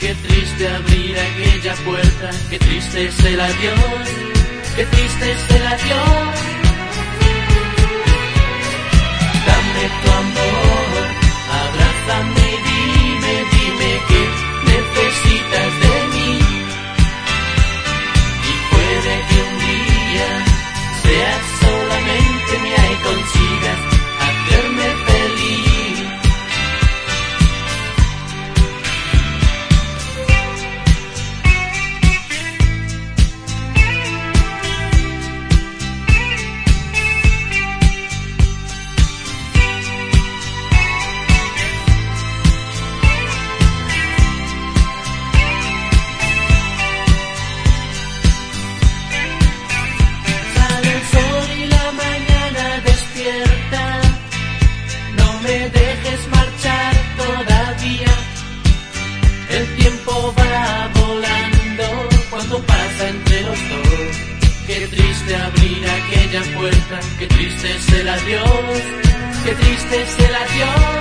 Qué triste abrir aquella puerta, qué triste es el adiós, qué triste es el adiós. qué triste es el adiós, qué triste es el adiós.